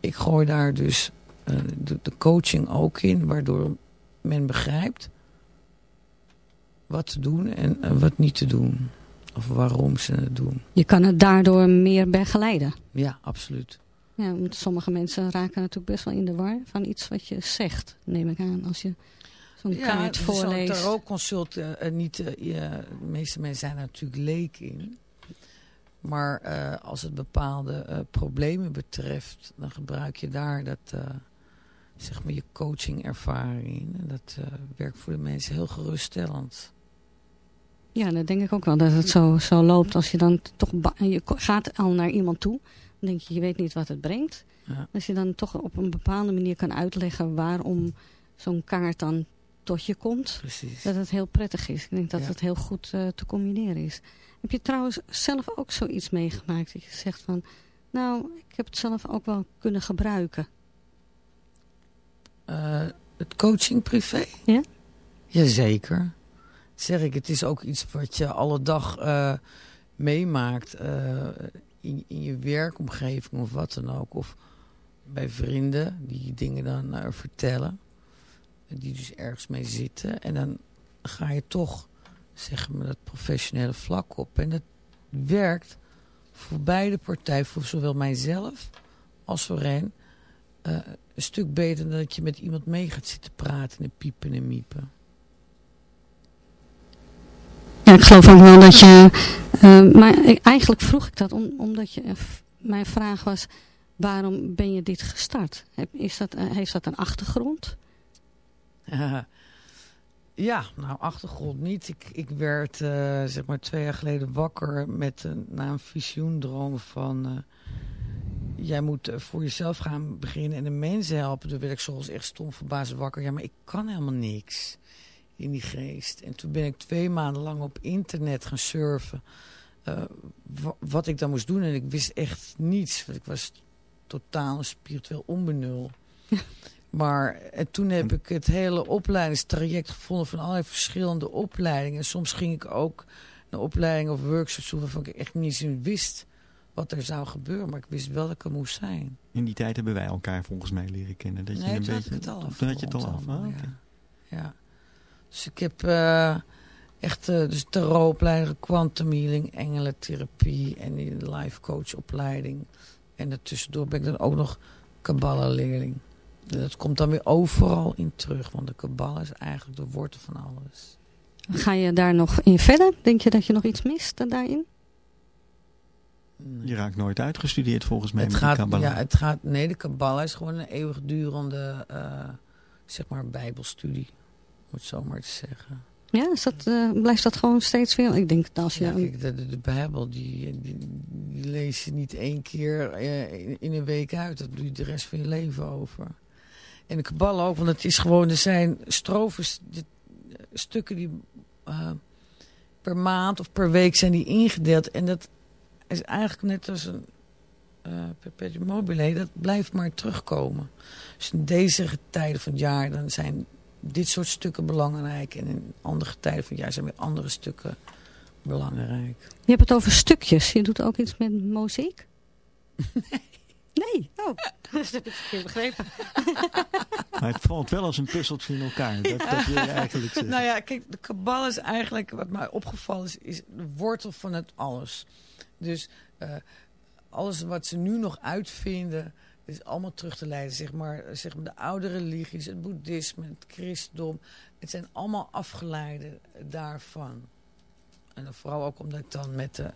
[SPEAKER 6] ik gooi daar dus uh, de, de, coaching ook in, waardoor men begrijpt wat te doen en uh, wat niet te doen. Of waarom ze het doen.
[SPEAKER 5] Je kan het daardoor meer begeleiden.
[SPEAKER 6] Ja, absoluut.
[SPEAKER 5] Ja, sommige mensen raken natuurlijk best wel in de war van iets wat je zegt, neem ik aan. Als je zo'n
[SPEAKER 6] ja,
[SPEAKER 5] kaart voorleest.
[SPEAKER 6] Ja, zo'n consult uh, niet, de meeste mensen zijn er natuurlijk leek in.
[SPEAKER 4] Maar eh, als het bepaalde eh, problemen betreft, dan gebruik je daar dat, eh, zeg maar je coachingervaring in. En dat werkt voor de mensen heel geruststellend.
[SPEAKER 5] Ja, dat denk ik ook wel. Dat het zo, zo loopt als je dan toch... Je gaat al naar iemand toe. Dan denk je, je weet niet wat het brengt.
[SPEAKER 4] Ja.
[SPEAKER 5] Als je dan toch op een bepaalde manier kan uitleggen waarom zo'n kaart dan tot je komt.
[SPEAKER 4] Precies.
[SPEAKER 5] Dat het heel prettig is. Ik denk dat
[SPEAKER 4] Ja.
[SPEAKER 5] het heel goed te combineren is. Heb je trouwens zelf ook zoiets meegemaakt? Dat je zegt van, nou, ik heb het zelf ook wel kunnen gebruiken.
[SPEAKER 4] Eh, het coaching privé?
[SPEAKER 5] Ja?
[SPEAKER 4] Jazeker. Dat zeg ik, het is ook iets wat je alle dag eh, meemaakt eh, in, in je werkomgeving of wat dan ook. Of bij vrienden die je dingen dan vertellen. Die dus ergens mee zitten. En dan ga je toch, zeg maar, dat professionele vlak op. En dat werkt voor beide partijen, voor zowel mijzelf als voor hen, eh, een stuk beter dan dat je met iemand mee gaat zitten praten en piepen en miepen.
[SPEAKER 5] Ja, ik geloof ook wel dat je... eh, maar ik- eigenlijk vroeg ik dat om, omdat je, eh, mijn vraag was... Waarom ben je dit gestart? Is dat, heeft dat een achtergrond?
[SPEAKER 4] ja, nou, achtergrond niet. Ik, ik werd eh, zeg maar twee jaar geleden wakker met een, na een visioendroom van... eh, jij moet eh, voor jezelf gaan beginnen en de mensen helpen. Toen werd ik zoals echt stom verbaasd wakker. Ja, maar ik kan helemaal niks in die geest. En toen ben ik twee maanden lang op internet gaan surfen. wa- wat ik dan moest doen. En ik wist echt niets. Want ik was totaal spiritueel onbenul. Maar en toen heb ik het hele opleidingstraject gevonden van allerlei verschillende opleidingen. En soms ging ik ook naar opleidingen of workshops toe waarvan ik echt niet eens wist wat er zou gebeuren. Maar ik wist wel dat ik er moest zijn.
[SPEAKER 3] In die tijd hebben wij elkaar volgens mij leren kennen. Dat je
[SPEAKER 4] nee,
[SPEAKER 3] een
[SPEAKER 4] toen
[SPEAKER 3] beetje,
[SPEAKER 4] had ik het al af.
[SPEAKER 3] Toen had je het al af. Ah,
[SPEAKER 4] ja. ja. Dus ik heb eh, echt uh, dus tarotopleiding, quantum healing, engelentherapie en die life coach opleiding. En daartussendoor ben ik dan ook nog Kabbalah leerling. Dat komt dan weer overal in terug, want de Kabbalah is eigenlijk de wortel van alles.
[SPEAKER 5] Ga je daar nog in verder? Denk je dat je nog iets mist daarin?
[SPEAKER 3] Je raakt nooit uitgestudeerd volgens mij
[SPEAKER 4] het
[SPEAKER 3] met
[SPEAKER 4] gaat,
[SPEAKER 3] Kabbalah.
[SPEAKER 4] Ja, het gaat, nee, de Kabbalah is gewoon een eeuwigdurende, uh, zeg maar, bijbelstudie. Om het zo maar te zeggen.
[SPEAKER 5] Ja, is dat, uh, blijft dat gewoon steeds veel? Ik denk dat als je...
[SPEAKER 4] Ja, kijk, de, de, de Bijbel, die, die, die, lees je niet één keer uh, in, in, een week uit. Dat doe je de rest van je leven over. En de Kabbalah ook, want het is gewoon, er zijn strofes, de, stukken die uh, per maand of per week zijn die ingedeeld. En dat is eigenlijk net als een uh, perpetuum mobile, dat blijft maar terugkomen. Dus in deze tijden van het jaar, dan zijn dit soort stukken belangrijk. En in andere tijden van het jaar zijn weer andere stukken belangrijk.
[SPEAKER 5] Je hebt het over stukjes. Je doet ook iets met mozaïek?
[SPEAKER 4] Nee.
[SPEAKER 5] Nee, oh, dat heb ik verkeerd begrepen.
[SPEAKER 3] Maar het valt wel als een puzzeltje in elkaar. Dat, dat wil je eigenlijk zeggen.
[SPEAKER 4] Nou ja, kijk, de kabal is eigenlijk, wat mij opgevallen is, is de wortel van het alles. Dus uh, alles wat ze nu nog uitvinden, is allemaal terug te leiden. Zeg maar, zeg maar de oude religies, het boeddhisme, het christendom. Het zijn allemaal afgeleiden daarvan. En dan vooral ook omdat ik dan met de,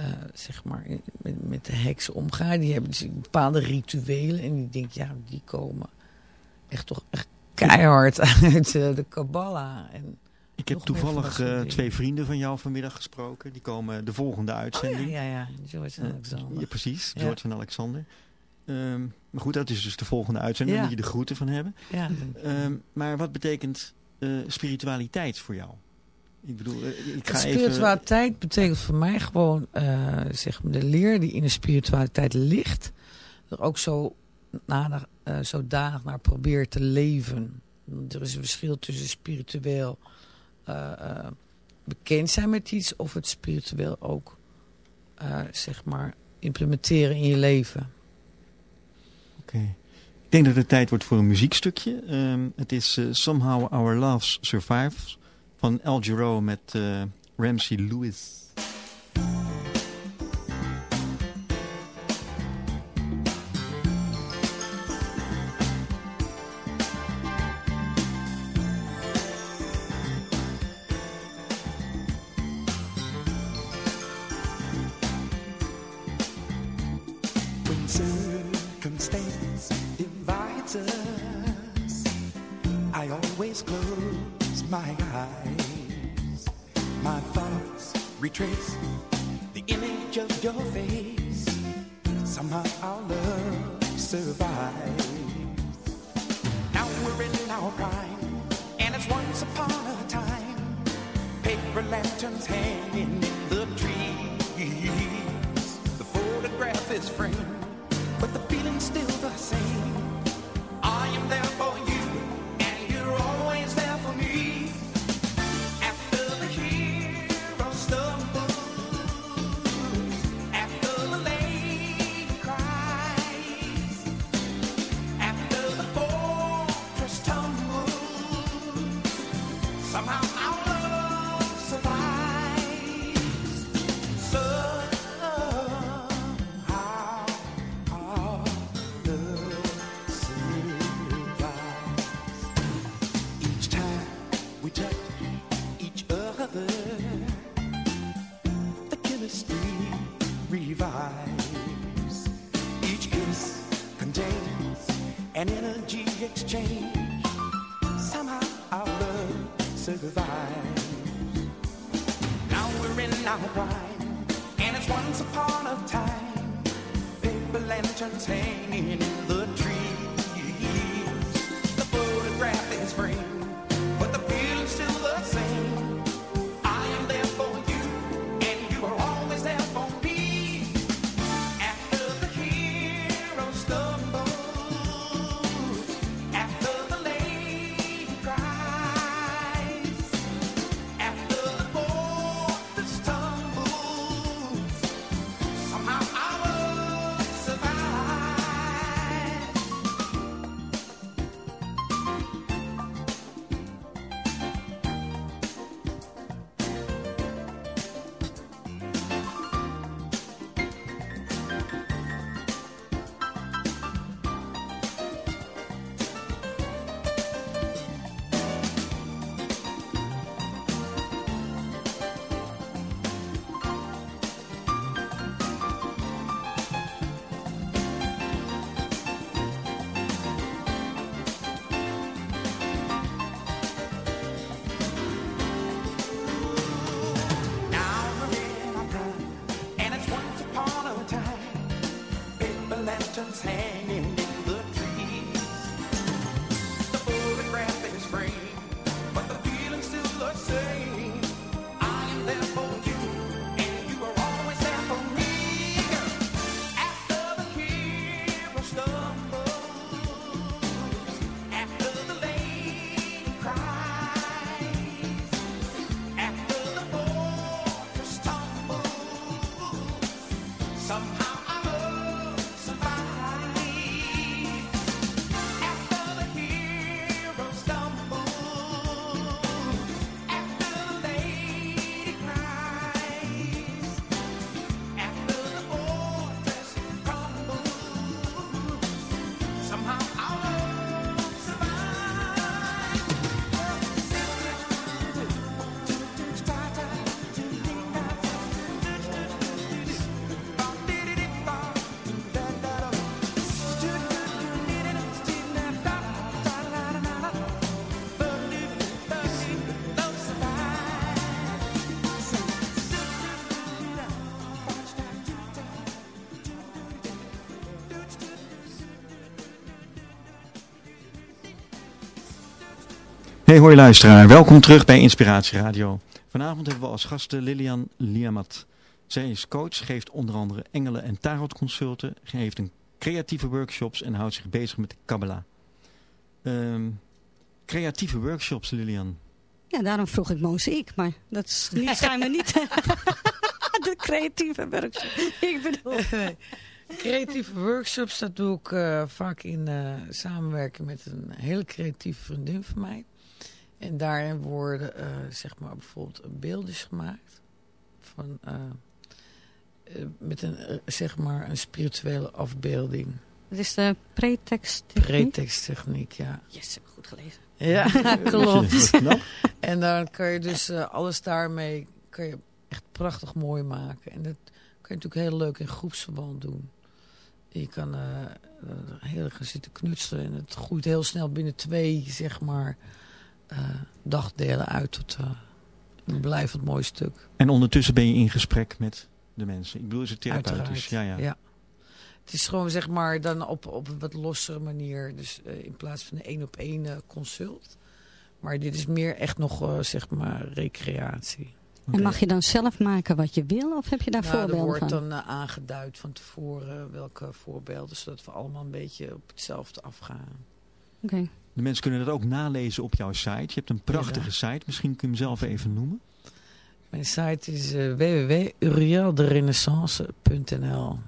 [SPEAKER 4] uh, zeg maar, met, met de heksen omga. Die hebben dus bepaalde rituelen. En die denk ja, die komen echt toch echt keihard uit uh, de Kabbalah. En
[SPEAKER 3] ik heb toevallig uh, twee vrienden van jou vanmiddag gesproken. Die komen de volgende uitzending.
[SPEAKER 4] Oh, ja, ja, ja, George en Alexander.
[SPEAKER 3] Ja, precies, George ja. en Alexander. Um, maar goed, dat is dus de volgende uitzending. Daar ja. moet je de groeten van hebben.
[SPEAKER 4] Ja.
[SPEAKER 3] Um, maar wat betekent spiritualiteit voor jou? Ik bedoel, uh, ik ga
[SPEAKER 4] spiritualiteit
[SPEAKER 3] even...
[SPEAKER 4] betekent voor mij gewoon uh, zeg maar de leer die in de spiritualiteit ligt. Er ook zo nader, uh, zodanig naar probeert te leven. Er is een verschil tussen spiritueel uh, bekend zijn met iets of het spiritueel ook zeg maar implementeren in je leven.
[SPEAKER 3] Oké. Okay. Ik denk dat het tijd wordt voor een muziekstukje. Um, het is Somehow Our Love Survives van El Giro met uh, Ramsey Lewis.
[SPEAKER 7] entertaining
[SPEAKER 3] Hey hoi luisteraar, welkom terug bij Inspiratie Radio. Vanavond hebben we als gasten Lilian Liamat. Zij is coach, geeft onder andere engelen- en tarotconsulten, geeft een creatieve workshops en houdt zich bezig met de Kabbalah. Ehm, creatieve workshops, Lilian.
[SPEAKER 5] Ja, daarom vroeg ik mozaïek, maar dat is niet, schijnbaar niet de creatieve workshop. Ik bedoel...
[SPEAKER 4] Creatieve workshops, dat doe ik eh, vaak in eh, samenwerking met een hele creatieve vriendin van mij. En daarin worden eh, zeg maar bijvoorbeeld beeldjes gemaakt. Van, eh, eh, met een, zeg maar een spirituele afbeelding.
[SPEAKER 5] Dat is de pretext.
[SPEAKER 4] Pretexttechniek, ja.
[SPEAKER 5] Yes, heb ik goed gelezen.
[SPEAKER 4] Ja,
[SPEAKER 5] klopt.
[SPEAKER 4] En dan kan je dus alles daarmee kan je echt prachtig mooi maken. En dat kan je natuurlijk heel leuk in groepsverband doen. Je kan uh, heel erg zitten knutselen en het groeit heel snel binnen twee, zeg maar, uh, dagdelen uit tot uh, een blijvend mooi stuk.
[SPEAKER 3] En ondertussen ben je in gesprek met de mensen. Ik bedoel, is het therapeutisch? Ja, ja,
[SPEAKER 4] ja. Het is gewoon zeg maar dan op, op een wat lossere manier. Dus uh, in plaats van een één op één uh, consult. Maar dit is meer echt nog uh, zeg maar recreatie.
[SPEAKER 5] En mag je dan zelf maken wat je wil? Of heb je daar
[SPEAKER 4] nou,
[SPEAKER 5] voorbeelden
[SPEAKER 4] van? Er wordt
[SPEAKER 5] van?
[SPEAKER 4] dan aangeduid van tevoren welke voorbeelden. Zodat we allemaal een beetje op hetzelfde afgaan.
[SPEAKER 5] Oké. Okay.
[SPEAKER 3] De mensen kunnen dat ook nalezen op jouw site. Je hebt een prachtige ja. site. Misschien kun je hem zelf even noemen.
[SPEAKER 4] Mijn site is uh, www.urielderenaissance.nl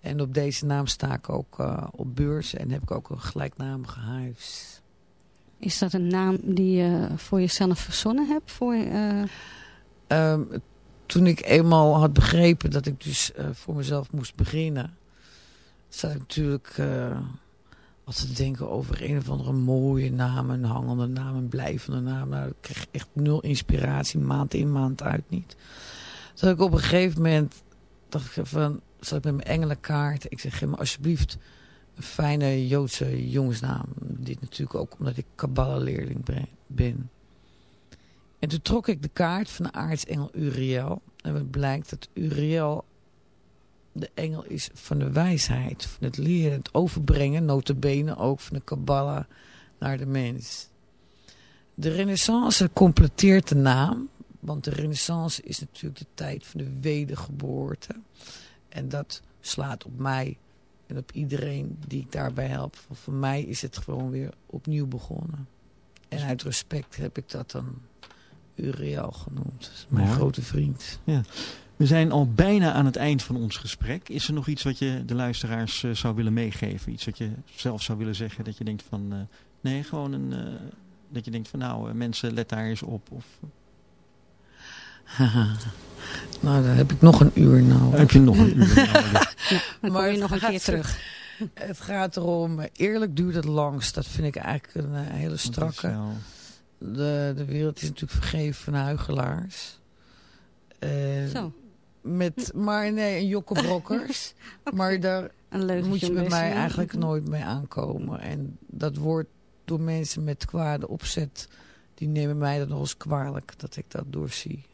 [SPEAKER 4] En op deze naam sta ik ook uh, op beurs en heb ik ook een gelijknamige huis.
[SPEAKER 5] Is dat een naam die je voor jezelf verzonnen hebt? Voor, uh...
[SPEAKER 4] um, toen ik eenmaal had begrepen dat ik dus voor mezelf moest beginnen... zat ik natuurlijk altijd te denken over een of andere mooie naam, een hangende naam, een blijvende naam. Nou, ik kreeg echt nul inspiratie, maand in, maand uit niet. Toen ik op een gegeven moment, dacht ik van, zat ik met mijn engelenkaart. Ik zeg, geef me alsjeblieft een fijne Joodse jongensnaam. Dit natuurlijk ook omdat ik Kabbalah-leerling ben. En toen trok ik de kaart van de aartsengel Uriel. En het blijkt dat Uriel de engel is van de wijsheid, van het leren, het overbrengen, notabene ook van de Kabbalah naar de mens. De renaissance completeert de naam, want de renaissance is natuurlijk de tijd van de wedergeboorte. En dat slaat op mij en op iedereen die ik daarbij help. Voor mij is het gewoon weer opnieuw begonnen. En uit respect heb ik dat dan Uriel genoemd. mijn ja. grote vriend.
[SPEAKER 3] Ja. We zijn al bijna aan het eind van ons gesprek. Is er nog iets wat je de luisteraars uh, zou willen meegeven? Iets wat je zelf zou willen zeggen? Dat je denkt van... Uh, nee, gewoon een... Uh, dat je denkt van nou, mensen let daar eens op. Of...
[SPEAKER 4] nou, dan heb ik nog een uur nou.
[SPEAKER 3] Heb je nog een uur
[SPEAKER 5] nodig. ja, dan maar je nog een keer terug.
[SPEAKER 4] Het gaat erom, eerlijk duurt het langst. Dat vind ik eigenlijk een hele strakke. De, de wereld is natuurlijk vergeven van huigelaars.
[SPEAKER 5] Zo
[SPEAKER 4] met, maar nee, een jokkebrokkers. okay. Maar daar moet je bij mij eigenlijk nooit mee aankomen. En dat wordt door mensen met kwade opzet, die nemen mij dan nog eens kwalijk dat ik dat doorzie.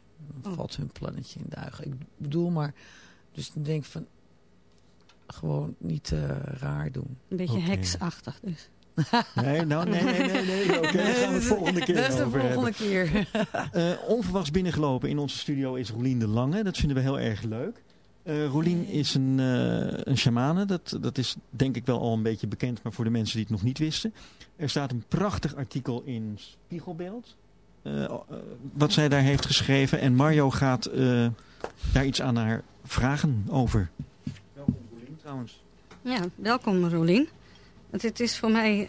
[SPEAKER 4] Dan oh. valt hun plannetje in duigen. Ik bedoel maar, dus dan denk ik van, gewoon niet uh, raar doen.
[SPEAKER 5] Een beetje okay. heksachtig dus.
[SPEAKER 3] Nee, nou, nee, nee, nee. nee. Oké, okay, daar gaan we het volgende keer
[SPEAKER 4] Dat is de
[SPEAKER 3] over
[SPEAKER 4] volgende
[SPEAKER 3] hebben.
[SPEAKER 4] keer.
[SPEAKER 3] uh, onverwachts binnengelopen in onze studio is Rolien de Lange. Dat vinden we heel erg leuk. Uh, Rolien is een, uh, een shamane. Dat, dat is denk ik wel al een beetje bekend, maar voor de mensen die het nog niet wisten. Er staat een prachtig artikel in Spiegelbeeld. Uh, wat zij daar heeft geschreven. En Mario gaat daar iets aan haar vragen over. Welkom Rolien trouwens.
[SPEAKER 5] Ja, welkom Rolien. Want het is voor mij uh,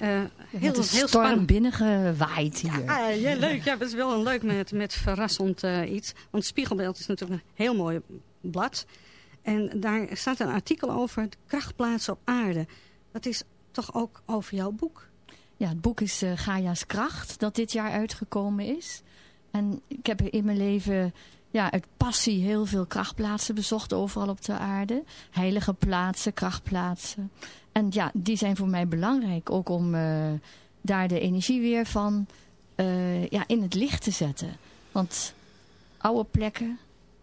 [SPEAKER 5] heel,
[SPEAKER 8] het is
[SPEAKER 5] heel
[SPEAKER 8] storm
[SPEAKER 5] spannend.
[SPEAKER 8] binnengewaaid hier.
[SPEAKER 5] Ja, ja, leuk. Ja, dat is wel een leuk met, met verrassend uh, iets. Want Spiegelbeeld is natuurlijk een heel mooi blad. En daar staat een artikel over krachtplaatsen op aarde. Dat is toch ook over jouw boek?
[SPEAKER 8] Ja, het boek is uh, Gaia's Kracht, dat dit jaar uitgekomen is. En ik heb in mijn leven ja, uit passie heel veel krachtplaatsen bezocht overal op de aarde. Heilige plaatsen, krachtplaatsen. En ja, die zijn voor mij belangrijk. Ook om uh, daar de energie weer van uh, ja, in het licht te zetten. Want oude plekken,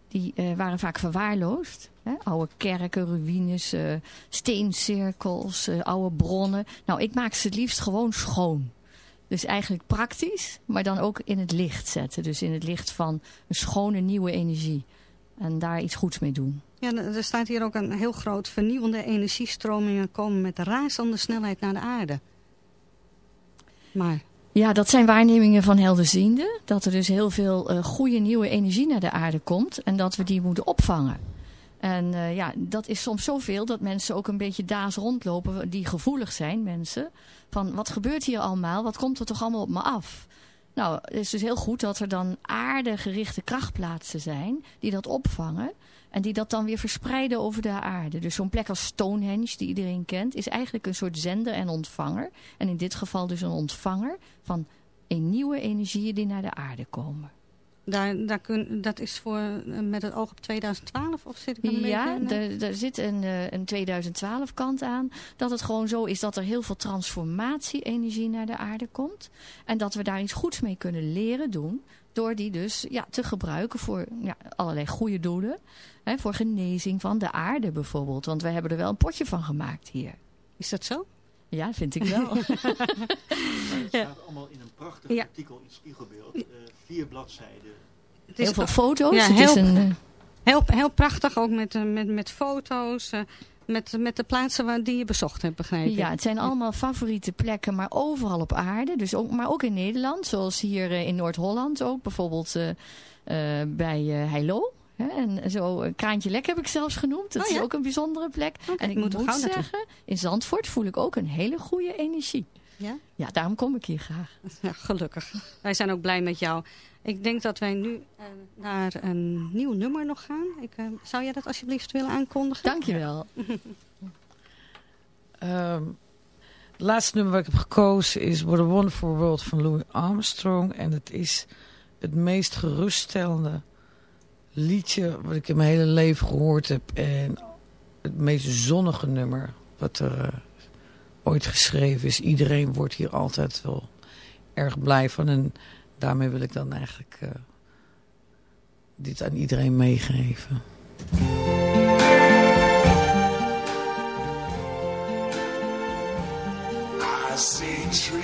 [SPEAKER 8] die uh, waren vaak verwaarloosd. Hè? Oude kerken, ruïnes, steencirkels, oude bronnen. Nou, ik maak ze het liefst gewoon schoon. Dus eigenlijk praktisch, maar dan ook in het licht zetten. Dus in het licht van een schone nieuwe energie. En daar iets goeds mee doen.
[SPEAKER 5] Ja, er staat hier ook een heel groot vernieuwende energiestromingen komen met razende snelheid naar de aarde. Maar...
[SPEAKER 8] Ja, dat zijn waarnemingen van helderziende. Dat er dus heel veel uh, goede nieuwe energie naar de aarde komt. En dat we die moeten opvangen. En uh, ja, dat is soms zoveel dat mensen ook een beetje daas rondlopen. Die gevoelig zijn, mensen. Van wat gebeurt hier allemaal? Wat komt er toch allemaal op me af? Nou, het is dus heel goed dat er dan aardegerichte krachtplaatsen zijn. Die dat opvangen. En die dat dan weer verspreiden over de aarde. Dus zo'n plek als Stonehenge, die iedereen kent, is eigenlijk een soort zender en ontvanger. En in dit geval dus een ontvanger van een nieuwe energieën die naar de aarde komen.
[SPEAKER 5] Daar, daar kun, dat is voor, eh, met het oog op 2012 of zit ik dan een
[SPEAKER 8] Ja, er, er zit een, eh, een 2012 kant aan. Dat het gewoon zo is dat er heel veel transformatie-energie naar de aarde komt. En dat we daar iets goeds mee kunnen leren doen. Door die dus ja, te gebruiken voor ja, allerlei goede doelen. Hè, voor genezing van de aarde bijvoorbeeld. Want wij hebben er wel een potje van gemaakt hier.
[SPEAKER 5] Is dat zo?
[SPEAKER 8] Ja, vind ik wel.
[SPEAKER 3] Het staat allemaal in een prachtig
[SPEAKER 5] Ja.
[SPEAKER 3] artikel in Spiegelbeeld. eh, vier bladzijden.
[SPEAKER 5] Het is
[SPEAKER 8] heel veel
[SPEAKER 5] ook
[SPEAKER 8] foto's.
[SPEAKER 5] Ja,
[SPEAKER 8] het is
[SPEAKER 5] heel-
[SPEAKER 8] een, eh,
[SPEAKER 5] heel, heel prachtig, ook met, eh, met, met foto's, eh, met, met de plaatsen waar, die je bezocht hebt, begrijp ik.
[SPEAKER 8] Ja, het zijn allemaal favoriete plekken, maar overal op aarde. Dus ook, maar ook in Nederland, zoals hier in Noord-Holland ook. Bijvoorbeeld bij eh Heilo. Hè, en zo, Kraantje Lek heb ik zelfs genoemd. Dat
[SPEAKER 5] Oh,
[SPEAKER 8] is ook een bijzondere plek. En ik
[SPEAKER 5] moet naartoe.
[SPEAKER 8] zeggen, in Zandvoort voel ik ook een hele goede energie.
[SPEAKER 5] Ja?
[SPEAKER 8] Ja, daarom kom ik hier graag.
[SPEAKER 5] Ja, gelukkig. Wij zijn ook blij met jou. Ik denk dat wij nu eh, naar een nieuw nummer nog gaan. Ik, eh, zou jij dat alsjeblieft willen aankondigen?
[SPEAKER 8] Dankjewel.
[SPEAKER 4] Ehm, het laatste nummer wat ik heb gekozen is What a Wonderful World van Louis Armstrong. En het is het meest geruststellende liedje wat ik in mijn hele leven gehoord heb. En het meest zonnige nummer wat er eh, ooit geschreven is. Iedereen wordt hier altijd wel erg blij van. En daarmee wil ik dan eigenlijk eh, dit aan iedereen meegeven.
[SPEAKER 9] I see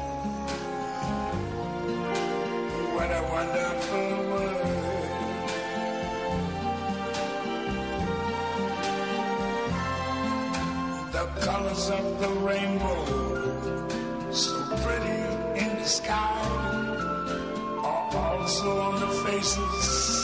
[SPEAKER 9] what a wonderful world. The colors of the rainbow, so pretty in the sky are also on the faces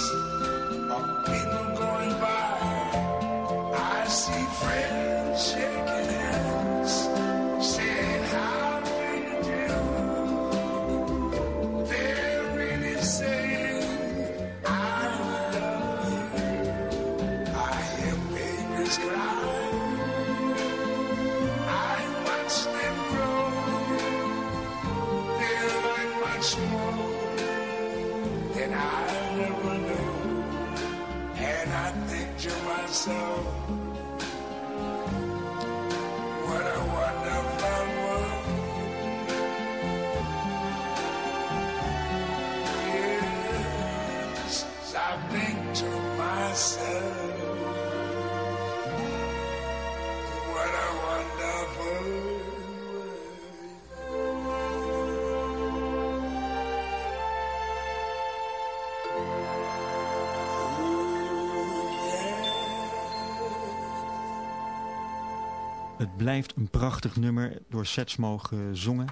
[SPEAKER 3] Het blijft een prachtig nummer, door Setsmo gezongen.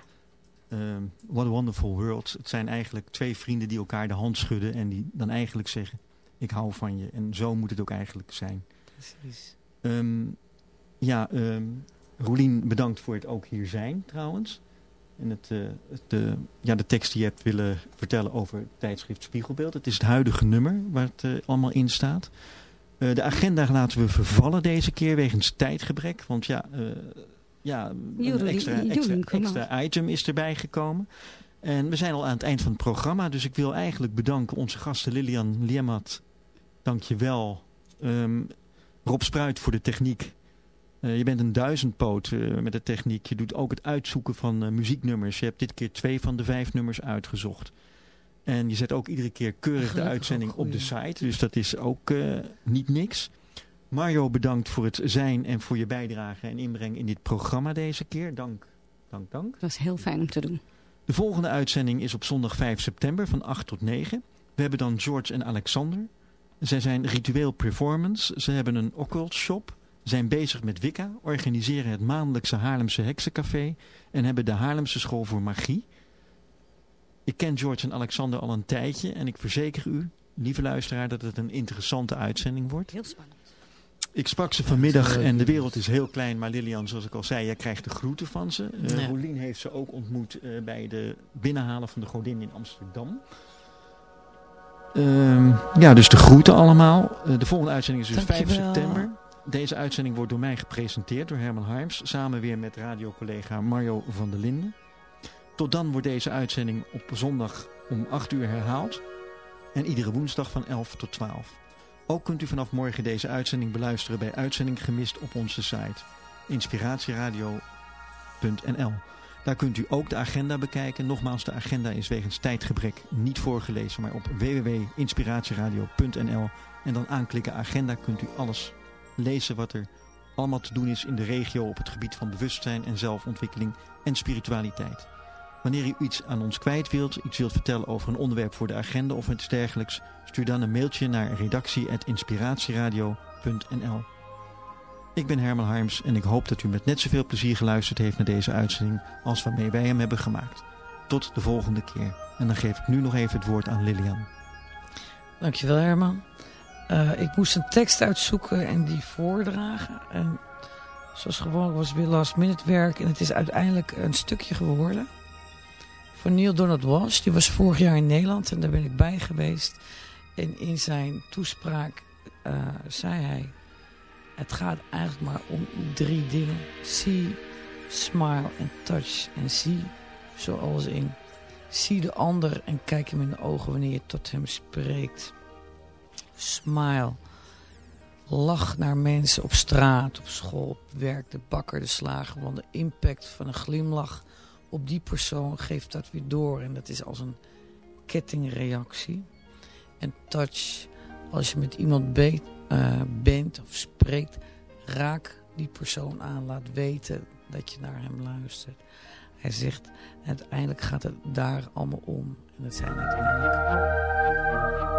[SPEAKER 3] Ehm, What a Wonderful World. Het zijn eigenlijk twee vrienden die elkaar de hand schudden en die dan eigenlijk zeggen, ik hou van je. En zo moet het ook eigenlijk zijn.
[SPEAKER 4] Precies.
[SPEAKER 3] Ehm, ja, ehm Roelien, bedankt voor het ook hier zijn trouwens. En het, het, eh, ja, de tekst die je hebt willen vertellen over het tijdschrift Spiegelbeeld. Het is het huidige nummer waar het eh, allemaal in staat. Eh, de agenda laten we vervallen deze keer wegens tijdgebrek. Want ja, eh, ja een extra, item is erbij gekomen. En we zijn al aan het eind van het programma. Dus ik wil eigenlijk bedanken onze gasten Lilian Liemat. Dank je wel. Ehm, Rob Spruit voor de techniek. Eh, je bent een duizendpoot met de techniek. Je doet ook het uitzoeken van muzieknummers. Je hebt dit keer twee van de vijf nummers uitgezocht. En je zet ook iedere keer keurig de uitzending op de site. Dus dat is ook eh, niet niks. Mario, bedankt voor het zijn en voor je bijdrage en inbreng in dit programma deze keer. Dank, dank, dank.
[SPEAKER 5] Dat was heel fijn om te doen.
[SPEAKER 3] De volgende uitzending is op zondag 5 september van 8 tot 9. We hebben dan George en Alexander. Zij zijn ritueel performance, ze hebben een occult shop, zijn bezig met Wicca, organiseren het maandelijkse Haarlemse Heksencafé en hebben de Haarlemse School voor Magie. Ik ken George en Alexander al een tijdje en ik verzeker u, lieve luisteraar, dat het een interessante uitzending wordt.
[SPEAKER 5] Heel spannend.
[SPEAKER 3] Ik sprak ze vanmiddag en de wereld is heel klein, maar Lilian, zoals ik al zei, jij krijgt de groeten van ze. Uh,
[SPEAKER 4] Ja.
[SPEAKER 3] Rolien heeft ze ook ontmoet eh, bij de binnenhalen van de godin in Amsterdam. Ehm, ja, dus de groeten allemaal. Eh, de volgende uitzending is dus 5
[SPEAKER 4] Dankjewel.
[SPEAKER 3] september. Deze uitzending wordt door mij gepresenteerd door Herman Harms, samen weer met radiocollega Mario van der Linden. Tot dan wordt deze uitzending op zondag om 8 uur herhaald en iedere woensdag van 11 tot 12. Ook kunt u vanaf morgen deze uitzending beluisteren bij Uitzending Gemist op onze site inspiratieradio.nl. Daar kunt u ook de agenda bekijken. Nogmaals, de agenda is wegens tijdgebrek niet voorgelezen, maar op www.inspiratieradio.nl en dan aanklikken agenda kunt u alles lezen wat er allemaal te doen is in de regio op het gebied van bewustzijn en zelfontwikkeling en spiritualiteit. Wanneer u iets aan ons kwijt wilt, iets wilt vertellen over een onderwerp voor de agenda of iets dergelijks, stuur dan een mailtje naar redactie.inspiratieradio.nl. Ik ben Herman Harms en ik hoop dat u met net zoveel plezier geluisterd heeft naar deze uitzending als waarmee wij hem hebben gemaakt. Tot de volgende keer. En dan geef ik nu nog even het woord aan Lilian.
[SPEAKER 4] Dankjewel Herman. Eh, ik moest een tekst uitzoeken en die voordragen. En zoals gewoonlijk was weer last minute werk. En het is uiteindelijk een stukje geworden. Van Neil Donald Walsh. Die was vorig jaar in Nederland en daar ben ik bij geweest. En in zijn toespraak eh, zei hij... Het gaat eigenlijk maar om drie dingen. See, smile en touch. En zie zoals in... Zie de ander en kijk hem in de ogen wanneer je tot hem spreekt. Smile. Lach naar mensen op straat, op school, op werk, de bakker, de slager. Want de impact van een glimlach op die persoon geeft dat weer door. En dat is als een kettingreactie. En touch, als je met iemand eh, bent of spreekt, raak die persoon aan. Laat weten dat je naar hem luistert. Hij zegt, uiteindelijk gaat het daar allemaal om. En dat zijn uiteindelijk